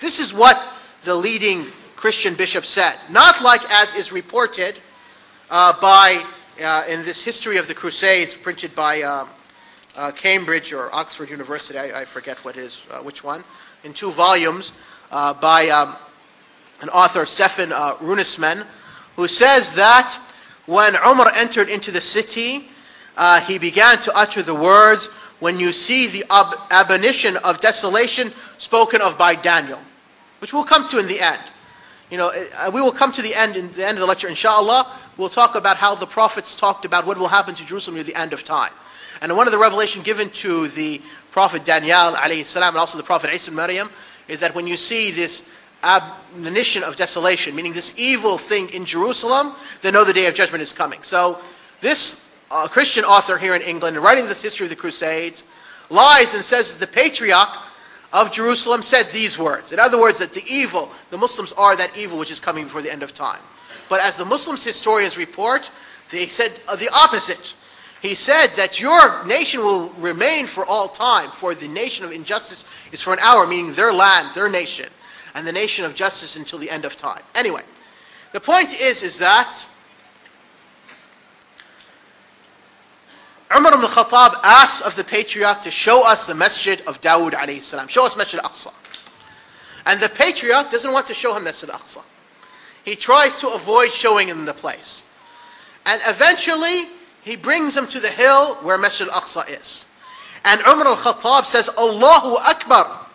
This is what the leading Christian bishop said. Not like as is reported uh, by, uh, in this history of the Crusades, printed by uh, uh Cambridge or Oxford University, I, I forget what is, uh, which one, in two volumes uh, by um, an author, Stefan Runciman, who says that when Umar entered into the city, he began to utter the words, when you see the ab- abomination of desolation spoken of by Daniel, which we'll come to in the end. You know, uh, we will come to the end in the end of the lecture, inshallah. We'll talk about how the prophets talked about what will happen to Jerusalem near the end of time. And one of the revelation given to the prophet Daniel alayhi salam and also the prophet Isa Maryam is that when you see this abomination of desolation, meaning this evil thing in Jerusalem, then know the day of judgment is coming. So this uh, Christian author here in England, writing this history of the Crusades, lies and says the patriarch of Jerusalem said these words. In other words, that the evil, the Muslims are that evil which is coming before the end of time. But as the Muslims historians report, they said uh, the opposite. He said that your nation will remain for all time, for the nation of injustice is for an hour, meaning their land, their nation, and the nation of justice until the end of time. Anyway, the point is, is that Umar ibn Khattab asks of the patriarch to show us the masjid of Dawood alayhi salam. Show us Masjid al-Aqsa. And the patriarch doesn't want to show him Masjid al-Aqsa. He tries to avoid showing him the place. And eventually, he brings him to the hill where Masjid al-Aqsa is. And Umar al-Khattab says, Allahu Akbar.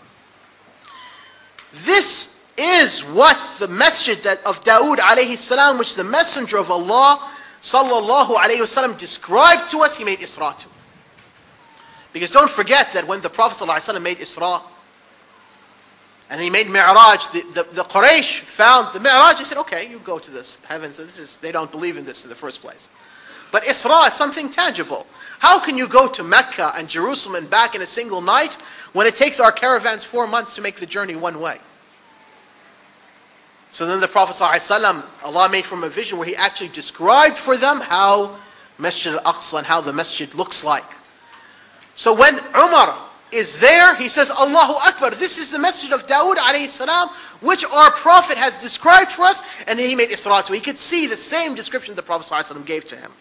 This is what the masjid that of Dawood alayhi salam, which the messenger of Allah sallallahu alayhi wasallam described to us, he made Isra to. Because don't forget that when the Prophet ﷺ made Isra and he made Mi'raj, the, the, the Quraysh found the Mi'raj, they said, okay, you go to this heavens. This is, they don't believe in this in the first place. But Isra is something tangible. How can you go to Mecca and Jerusalem and back in a single night when it takes our caravans four months to make the journey one way? So then the Prophet ﷺ, Allah made from a vision where He actually described for them how Masjid al-Aqsa and how the masjid looks like. So when Umar is there, he says, Allahu Akbar, this is the masjid of Dawood salam, which our Prophet has described for us, and he made Isra. He could see the same description the Prophet ﷺ gave to him.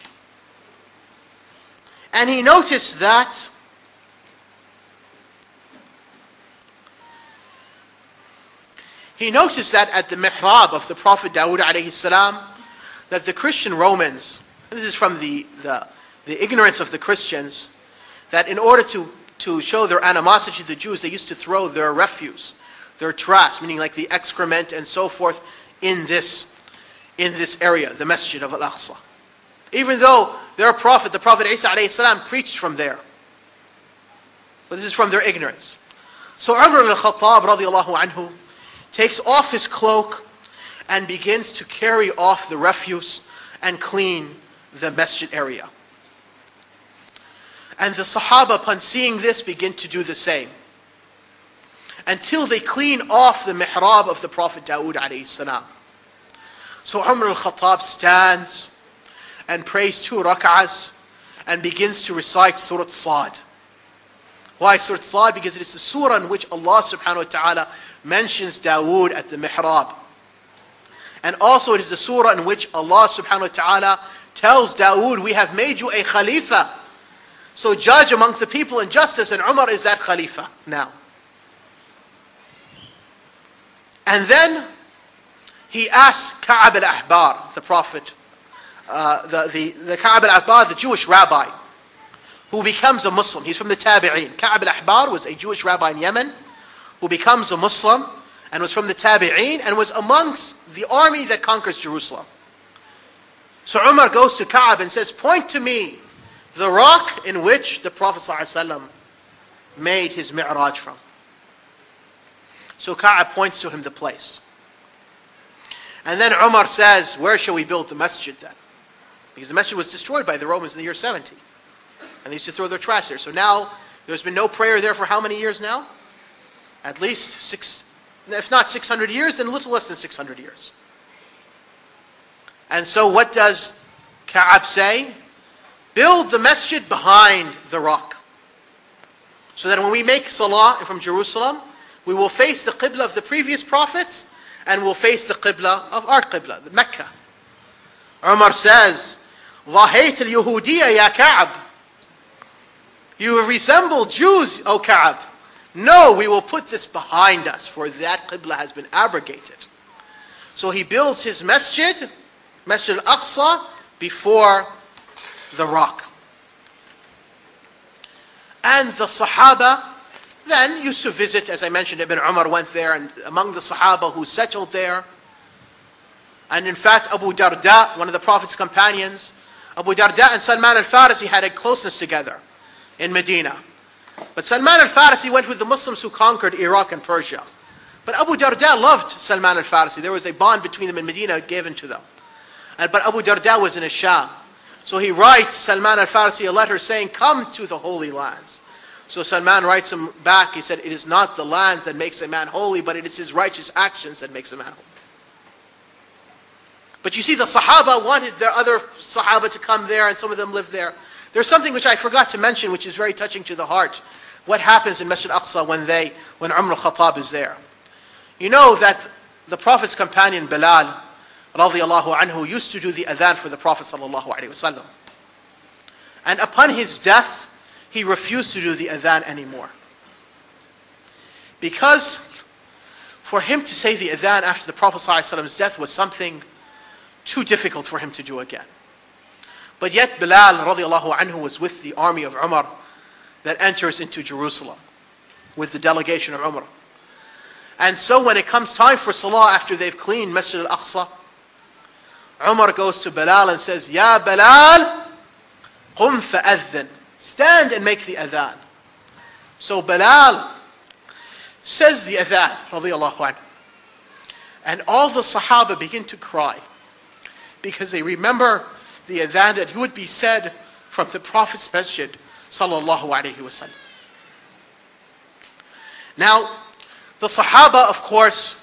And he noticed that He noticed that at the mihrab of the Prophet Dawood alayhi salam, that the Christian Romans, this is from the, the, the ignorance of the Christians, that in order to, to show their animosity to the Jews, they used to throw their refuse, their trash, meaning like the excrement and so forth, in this, in this area, the Masjid of Al-Aqsa. Even though their prophet, the Prophet Isa salam, preached from there. But this is from their ignorance. So Umar al-Khattab radiallahu anhu, takes off his cloak and begins to carry off the refuse and clean the masjid area. And the Sahaba, upon seeing this, begin to do the same. Until they clean off the mihrab of the Prophet Dawood alayhi salam. So Umar al-Khattab stands and prays two rak'ahs and begins to recite Surah Sad. Why Surah Sad? Because it is the surah in which Allah subhanahu wa ta'ala mentions Dawood at the mihrab. And also it is the surah in which Allah subhanahu wa ta'ala tells Dawood, we have made you a khalifa. So judge amongst the people in justice, and Umar is that khalifa now. And then he asks Ka'ab al-Ahbar, the prophet, uh, the, the, the Ka'ab al-Ahbar, the Jewish rabbi, who becomes a Muslim. He's from the Tabi'een. Ka'ab al-Ahbar was a Jewish rabbi in Yemen who becomes a Muslim and was from the Tabi'een and was amongst the army that conquers Jerusalem. So Umar goes to Ka'ab and says, Point to me the rock in which the Prophet ﷺ made his mi'raj from. So Ka'ab points to him the place. And then Umar says, Where shall we build the masjid then? Because the masjid was destroyed by the Romans in the year 70 and they used to throw their trash there. So now there's been no prayer there for how many years now? At least six, if not 600 years, then a little less than 600 years. And so what does Ka'ab say? Build the masjid behind the rock. So that when we make salah from Jerusalem, We will face the Qibla of the previous prophets and we'll face the Qibla of our Qibla, the Mecca. Umar says, ضحيت اليهودية يا كعب You resemble Jews, O Ka'b. No, we will put this behind us, for that Qibla has been abrogated. So he builds his masjid, Masjid al-Aqsa, before the rock. And the Sahaba then used to visit, as I mentioned, Ibn Umar went there, and among the Sahaba who settled there. And in fact, Abu Darda, one of the Prophet's companions, Abu Darda and Salman al-Farisi had a closeness together in Medina. But Salman al-Farsi went with the Muslims who conquered Iraq and Persia. But Abu Darda loved Salman al-Farsi. There was a bond between them in Medina given to them. And, but Abu Darda was in Sham. So he writes Salman al-Farsi a letter saying, come to the holy lands. So Salman writes him back, he said, it is not the lands that makes a man holy, but it is his righteous actions that makes a man holy. But you see, the Sahaba wanted their other Sahaba to come there, and some of them lived there. There's something which I forgot to mention, which is very touching to the heart. What happens in Masjid Aqsa when they, when Umar al-Khattab is there? You know that the Prophet's companion Bilal, radiallahu anhu, used to do the adhan for the Prophet sallallahu alaihi wasallam. And upon his death, he refused to do the adhan anymore. Because for him to say the adhan after the Prophet ﷺ's death was something too difficult for him to do again. But yet Bilal radiallahu anhu was with the army of Umar that enters into Jerusalem with the delegation of Umar. And so when it comes time for Salah after they've cleaned Masjid al-Aqsa, Umar goes to Bilal and says, Ya Bilal, qum fa'adhin. Stand and make the adhan. So Bilal says the adhan, radiallahu anhu. And all the Sahaba begin to cry because they remember the adhan that would be said from the Prophet's masjid, sallallahu alaihi wasallam. Now, the Sahaba, of course,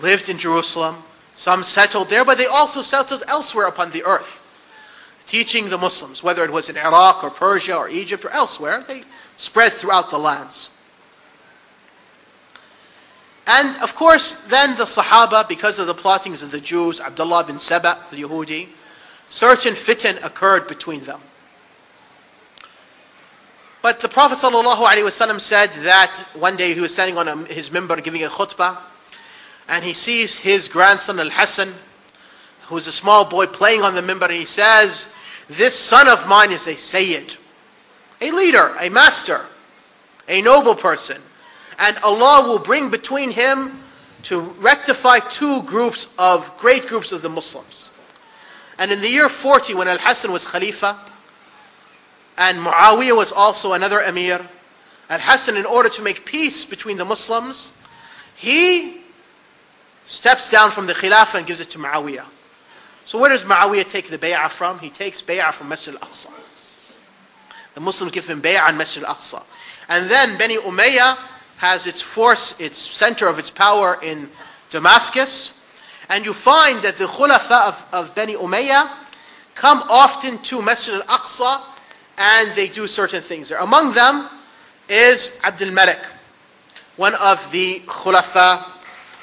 lived in Jerusalem. Some settled there, but they also settled elsewhere upon the earth, teaching the Muslims, whether it was in Iraq or Persia or Egypt or elsewhere. They spread throughout the lands. And of course, then the Sahaba, because of the plottings of the Jews, Abdullah bin Saba, the Yahudi, certain fitan occurred between them. But the Prophet ﷺ said that one day he was standing on a, his mimbar giving a khutbah, and he sees his grandson Al Hassan, who's a small boy, playing on the mimbar, and he says, This son of mine is a Sayyid, a leader, a master, a noble person and Allah will bring between him to rectify two groups of great groups of the Muslims. And in the year 40, when Al Hassan was Khalifa, and Muawiyah was also another Emir, Al Hassan, in order to make peace between the Muslims, he steps down from the Khilafah and gives it to Muawiyah. So where does Muawiyah take the bay'ah from? He takes bay'ah from Masjid al-Aqsa. The Muslims give him bay'ah in Masjid al-Aqsa. And then Bani Umayyah has its force, its center of its power in Damascus. And you find that the khulafa of, of Bani Umayyah come often to Masjid al-Aqsa and they do certain things there. Among them is Abdul Malik, one of the khulafa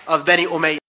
of Bani Umayyah.